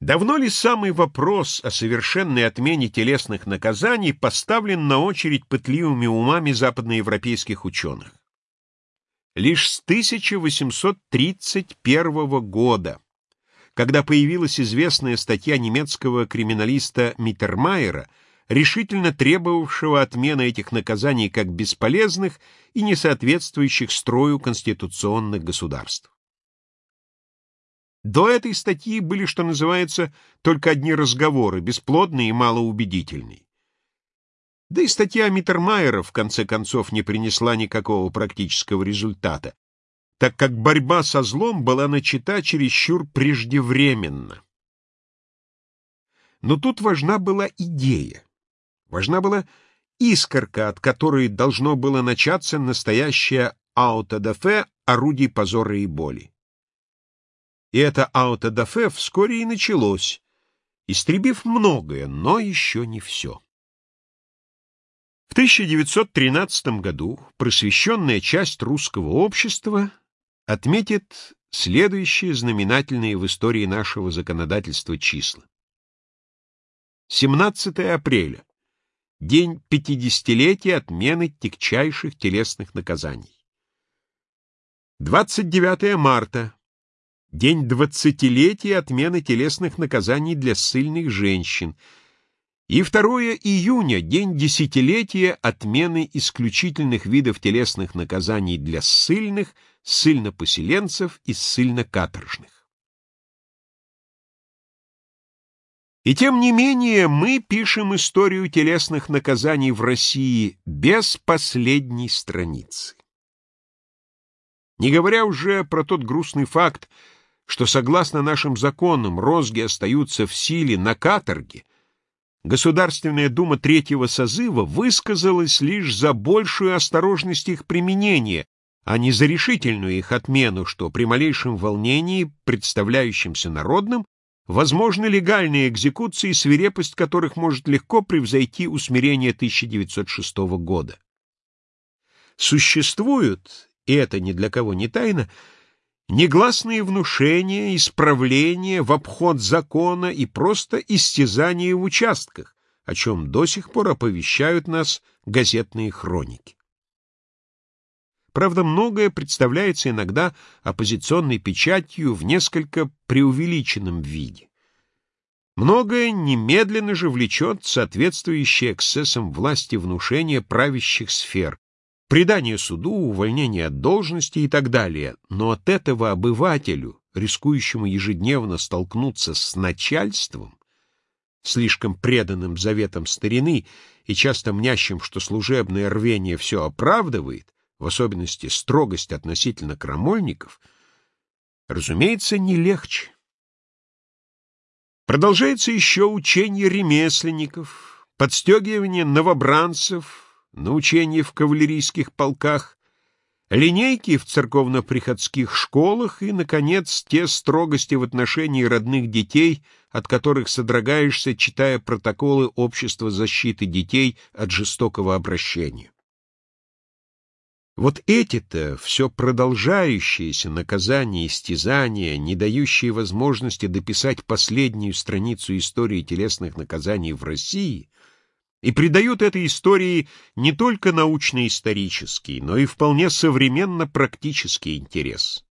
Давно ли самый вопрос о совершенной отмене телесных наказаний поставлен на очередь пытливыми умами западноевропейских ученых? Лишь с 1831 года, когда появилась известная статья немецкого криминалиста Миттермайера, решительно требовавшего отмены этих наказаний как бесполезных и не соответствующих строю конституционных государств. До этой статьи были, что называется, только одни разговоры, бесплодные и малоубедительные. Да и статья Миттермайера в конце концов не принесла никакого практического результата, так как борьба со злом была начата чересчур преждевременно. Но тут важна была идея, важна была искорка, от которой должно было начаться настоящее аутодафе орудий позора и боли. И это аутодафе вскоре и началось, истребив многое, но еще не все. В 1913 году просвещенная часть русского общества отметит следующие знаменательные в истории нашего законодательства числа. 17 апреля. День пятидесятилетия отмены тягчайших телесных наказаний. 29 марта. День двадцатилетия отмены телесных наказаний для ссыльных женщин. И 2 июня, день десятилетия отмены исключительных видов телесных наказаний для ссыльных, ссыльнопоселенцев и ссыльнокаторжных. И тем не менее мы пишем историю телесных наказаний в России без последней страницы. Не говоря уже про тот грустный факт, что, согласно нашим законам, розги остаются в силе на каторге, Государственная дума третьего созыва высказалась лишь за большую осторожность их применения, а не за решительную их отмену, что при малейшем волнении, представляющемся народным, возможны легальные экзекуции, свирепость которых может легко превзойти усмирение 1906 года. Существуют, и это ни для кого не тайна, Негласные внушения, исправления в обход закона и просто истязания в участках, о чем до сих пор оповещают нас газетные хроники. Правда, многое представляется иногда оппозиционной печатью в несколько преувеличенном виде. Многое немедленно же влечет соответствующие эксцессам власти внушения правящих сфер, предание суду, увольнение от должности и так далее. Но от этого обывателю, рискующему ежедневно столкнуться с начальством, слишком преданным заветам старины и часто мнящим, что служебное рвение все оправдывает, в особенности строгость относительно крамольников, разумеется, не легче. Продолжается еще учение ремесленников, подстегивание новобранцев, научение в кавалерийских полках, линейки в церковно-приходских школах и, наконец, те строгости в отношении родных детей, от которых содрогаешься, читая протоколы Общества защиты детей от жестокого обращения. Вот эти-то все продолжающиеся наказания и стязания, не дающие возможности дописать последнюю страницу истории телесных наказаний в России — и придают этой истории не только научно-исторический, но и вполне современно-практический интерес.